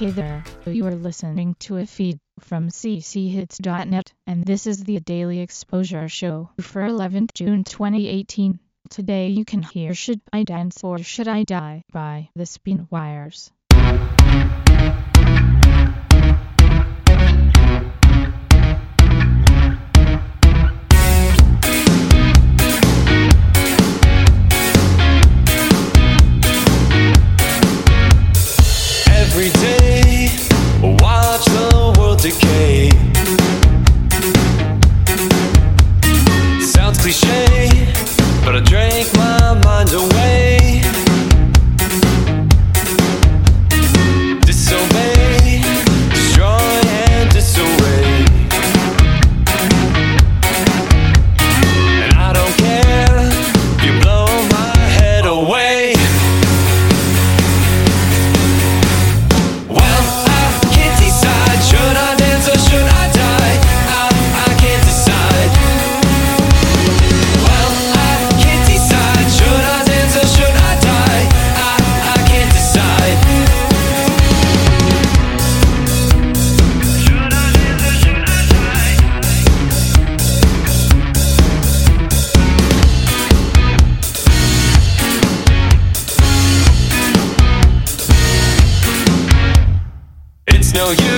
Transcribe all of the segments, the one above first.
Hey there, you are listening to a feed from cchits.net, and this is the Daily Exposure Show for 11th June 2018. Today you can hear Should I Dance or Should I Die by The Spin Wires. It's no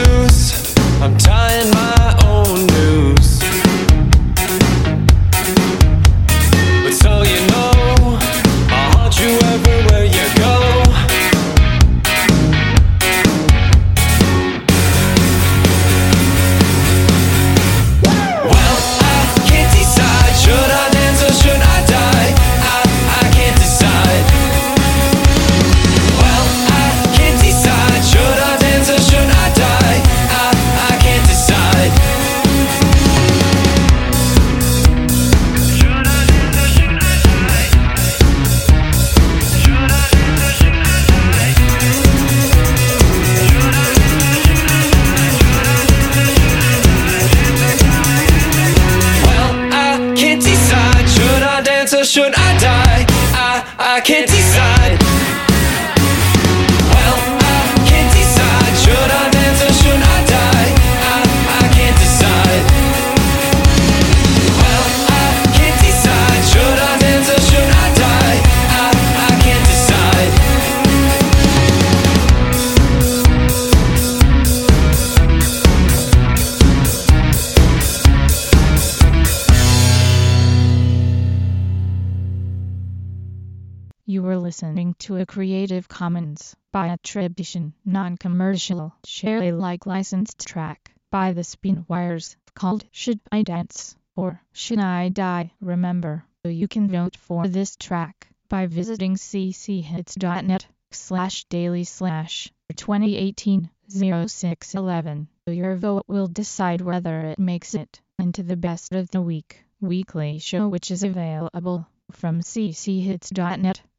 should I die? I, I can't decide. Were listening to a Creative Commons by attribution, non-commercial, share Alike licensed track by The Spin Wires called Should I Dance or Should I Die? Remember, you can vote for this track by visiting cchits.net slash daily slash 2018 0611. Your vote will decide whether it makes it into the best of the week weekly show which is available from cchits.net